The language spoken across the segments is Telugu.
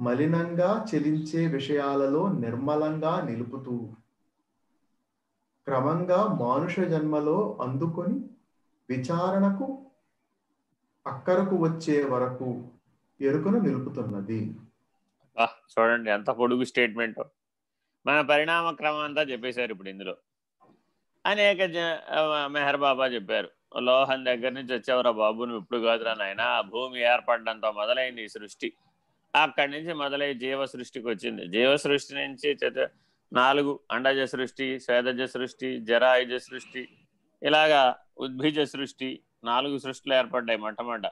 మలినంగా చెలించే విషయాలలో నిర్మలంగా నిలుపుతూ క్రమంగా మానుష జన్మలో అందుకొని విచారణకు అక్కరకు వచ్చే వరకు ఎరుకను నిలుపుతున్నది. చూడండి ఎంత పొడుగు స్టేట్మెంట్ మన పరిణామ క్రమం అంతా చెప్పేశారు ఇప్పుడు ఇందులో. అనేక జ- మెహర్ బాబా చెప్పారు లోహన్ దగ్గర నుంచి వచ్చేవరా బాబును ఇప్పుడు కాదురా నాయన భూమి ఏర్పడడంతో మొదలైంది ఈ సృష్టి. అక్కడి నుంచి మొదలై జీవ సృష్టికి వచ్చింది. జీవ సృష్టి నుంచి చత- నాలుగు అండజ సృష్టి స్వేదజ సృష్టి జరాయుజ సృష్టి ఇలాగా ఉద్భిజ సృష్టి నాలుగు సృష్టిలు ఏర్పడ్డాయి మొట్టమొదట.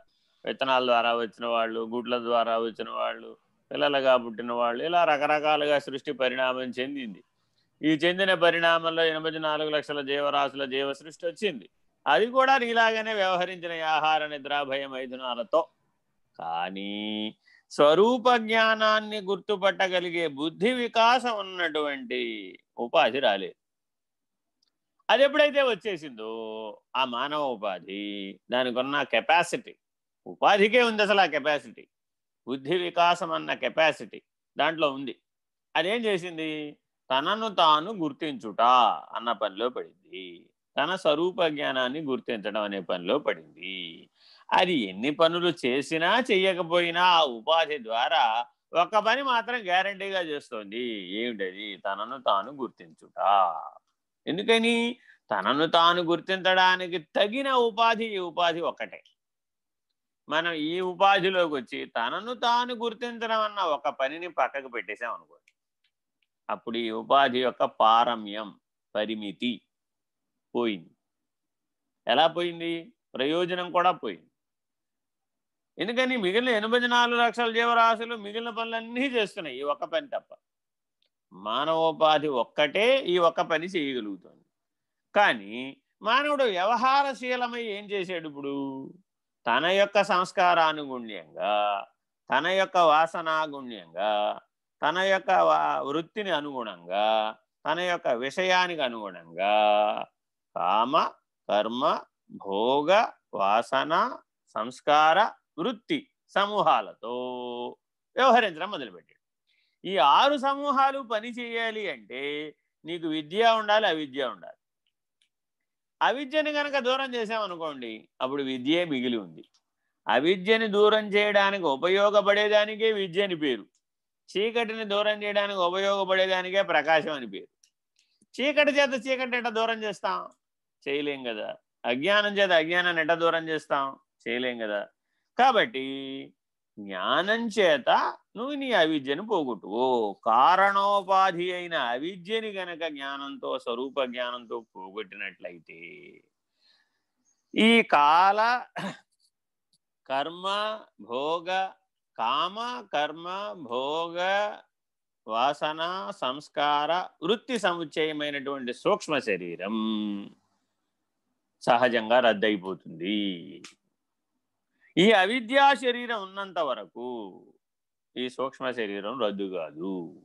విత్తనాల ద్వారా వచ్చిన వాళ్ళు గుడ్ల ద్వారా వచ్చిన వాళ్ళు పిల్లలుగా పుట్టిన వాళ్ళు ఇలా రకరకాలుగా సృష్టి పరిణామం చెందింది. ఈ చెందిన పరిణామంలో ఎనభై నాలుగు లక్షల జీవరాశుల జీవ సృష్టి వచ్చింది. అది కూడా నీలాగానే వ్యవహరించిన ఆహార నిద్ర భయం మైథునాలతో కానీ స్వరూప జ్ఞానాన్ని గుర్తుపట్టగలిగే బుద్ధి వికాసం ఉన్నటువంటి ఉపాధి రాలేదు అది ఎప్పుడైతే వచ్చేసిందో ఆ మానవ ఉపాధి దానికి ఉన్న కెపాసిటీ ఉపాధికే ఉంది అసలు ఆ కెపాసిటీ బుద్ధి వికాసం అన్న కెపాసిటీ దాంట్లో ఉంది. అదేం చేసింది? తనను తాను గుర్తించుట అన్న పనిలో పడింది. తన స్వరూప జ్ఞానాన్ని గుర్తించడం అనే పనిలో పడింది. అది ఎన్ని పనులు చేసినా చెయ్యకపోయినా ఆ ఉపాధి ద్వారా ఒక పని మాత్రం గ్యారంటీగా చేస్తోంది. ఏమిటది? తనను తాను గుర్తించుట. ఎందుకని? తనను తాను గుర్తించడానికి తగిన ఉపాధి ఈ ఉపాధి ఒక్కటే. మనం ఈ ఉపాధిలోకి వచ్చి తనను తాను గుర్తించడం అన్న ఒక పనిని పక్కకు పెట్టేసాం అనుకోండి. అప్పుడు ఈ ఉపాధి యొక్క పారమ్యం పరిమితి పోయింది. ఎలా పోయింది? ప్రయోజనం కూడా పోయింది. ఎందుకని మిగిలిన ఎనభై నాలుగు లక్షల జీవరాశులు మిగిలిన పనులన్నీ చేస్తున్నాయి. ఈ ఒక్క పని తప్ప. మానవోపాధి ఒక్కటే ఈ ఒక్క పని చేయగలుగుతుంది. కానీ మానవుడు వ్యవహారశీలమై ఏం చేశాడు ఇప్పుడు? తన యొక్క సంస్కారానుగుణ్యంగా తన యొక్క వాసనాగుణ్యంగా తన యొక్క వృత్తిని అనుగుణంగా తన యొక్క విషయానికి అనుగుణంగా కామ కర్మ భోగ వాసన సంస్కార వృత్తి సమూహాలతో వ్యవహరించడం మొదలుపెట్టాడు. ఈ ఆరు సమూహాలు పని చేయాలి అంటే నీకు విద్య ఉండాలి అవిద్య ఉండాలి. అవిద్యని కనుక దూరం చేసామనుకోండి అప్పుడు విద్యే మిగిలి ఉంది. అవిద్యని దూరం చేయడానికి ఉపయోగపడేదానికే విద్య అని పేరు. చీకటిని దూరం చేయడానికి ఉపయోగపడేదానికే ప్రకాశం అని పేరు. చీకటి చేత చీకటి ఎట్ట దూరం చేస్తాం? చేయలేం కదా. అజ్ఞానం చేత అజ్ఞానాన్ని ఎట్ట దూరం చేస్తాం? చేయలేం కదా. కాబట్టి జ్ఞానం చేత నువ్వు నీ అవిద్యను పోగొట్టువు కారణోపాధి అయిన అవిద్యని గనక జ్ఞానంతో స్వరూప జ్ఞానంతో పోగొట్టినట్లయితే ఈ కాల కర్మ భోగ కామ కర్మ భోగ వాసన సంస్కార వృత్తి సముచ్చయమైనటువంటి సూక్ష్మ శరీరం సహజంగా రద్దయిపోతుంది. ఈ అవిద్యా శరీరం ఉన్నంత వరకు ఈ సూక్ష్మ శరీరం రద్దు కాదు.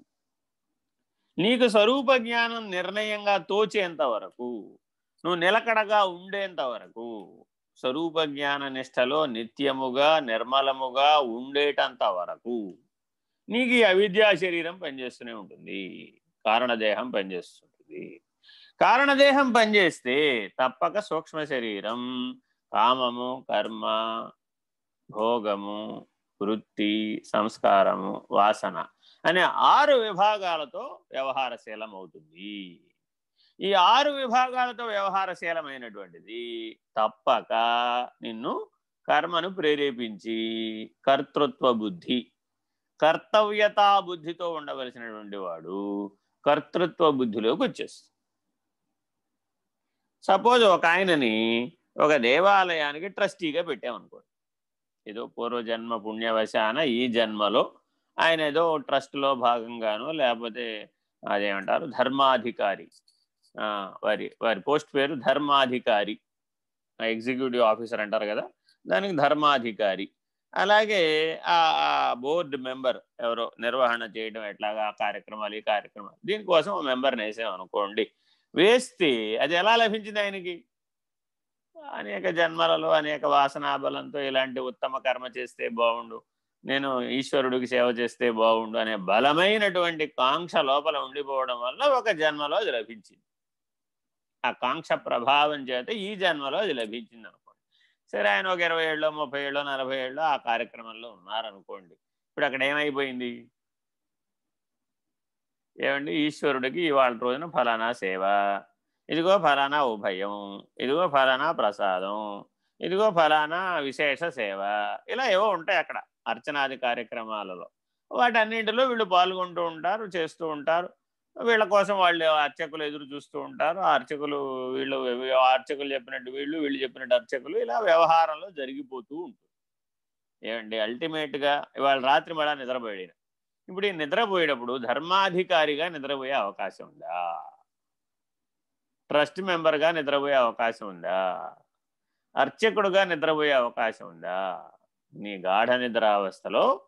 నీకు స్వరూప జ్ఞానం నిర్ణయంగా తోచేంత వరకు నువ్వు నిలకడగా ఉండేంత వరకు స్వరూప జ్ఞాన నిష్టలో నిత్యముగా నిర్మలముగా ఉండేటంత వరకు నీకు ఈ అవిద్యా శరీరం పనిచేస్తూనే ఉంటుంది. కారణదేహం పనిచేస్తుంటుంది. కారణదేహం పనిచేస్తే తప్పక సూక్ష్మ శరీరం కామము కర్మ భోగము వృత్తి సంస్కారము వాసన అనే ఆరు విభాగాలతో వ్యవహారశీలం అవుతుంది ఈ ఆరు విభాగాలతో వ్యవహారశీలమైనటువంటిది తప్పక నిన్ను కర్మను ప్రేరేపించి కర్తృత్వ బుద్ధి కర్తవ్యతా బుద్ధితో ఉండవలసినటువంటి వాడు కర్తృత్వ బుద్ధిలోకి వచ్చేస్తుంది సపోజ్ ఒక ఆయనని ఒక దేవాలయానికి ట్రస్టీగా పెట్టామనుకోండి. ఏదో పూర్వజన్మ పుణ్యవశాన ఈ జన్మలో ఆయన ఏదో ట్రస్ట్లో భాగంగానో లేకపోతే అదేమంటారు ధర్మాధికారి. ఆ, వారి వారి పోస్ట్ పేరు ధర్మాధికారి. ఎగ్జిక్యూటివ్ ఆఫీసర్ అంటారు కదా దానికి ధర్మాధికారి. అలాగే ఆ బోర్డు మెంబర్ ఎవరో నిర్వహణ చేయడం ఎట్లాగా ఆ కార్యక్రమాలు ఈ కార్యక్రమాలు దీనికోసం మెంబర్ని వేసాం అనుకోండి వేస్తే అది ఎలా లభించింది ఆయనకి? అనేక జన్మలలో అనేక వాసనాబలంతో ఇలాంటి ఉత్తమ కర్మ చేస్తే బాగుండు నేను ఈశ్వరుడికి సేవ చేస్తే బాగుండు అనే బలమైనటువంటి కాంక్ష లోపల ఉండిపోవడం వల్ల ఒక జన్మలో అది లభించింది. ఆ కాంక్ష ప్రభావం చేత ఈ జన్మలో అది లభించింది అనుకోండి. సరే ఆయన ఒక ఇరవై ఏళ్ళు ముప్పై ఏళ్ళు నలభై ఏళ్ళు ఆ కార్యక్రమంలో ఉన్నారనుకోండి. ఇప్పుడు అక్కడ ఏమైపోయింది? ఏమండి? ఈశ్వరుడికి ఇవాళ రోజున ఫలానా సేవ. ఇదిగో ఫలానా ఉభయం ఇదిగో ఫలానా ప్రసాదం ఇదిగో ఫలానా విశేష సేవ. ఇలా ఏవో ఉంటాయి అక్కడ అర్చనాది కార్యక్రమాలలో. వాటన్నింటిలో వీళ్ళు పాల్గొంటూ ఉంటారు చేస్తూ ఉంటారు. వీళ్ళ కోసం వాళ్ళు అర్చకులు ఎదురు చూస్తూ ఉంటారు. అర్చకులు వీళ్ళు అర్చకులు చెప్పినట్టు వీళ్ళు వీళ్ళు చెప్పినట్టు అర్చకులు ఇలా వ్యవహారంలో జరిగిపోతూ ఉంటుంది. ఏమండి? అల్టిమేట్గా ఇవాళ రాత్రి మళ్ళా నిద్రపోయాడు ఇప్పుడు ఈ నిద్రపోయేటప్పుడు ధర్మాధికారిగా నిద్రపోయే అవకాశం ఉందా? ట్రస్ట్ మెంబర్గా నిద్రపోయే అవకాశం ఉందా? అర్చకుడుగా నిద్రపోయే అవకాశం ఉందా? నీ గాఢ నిద్రావస్థలో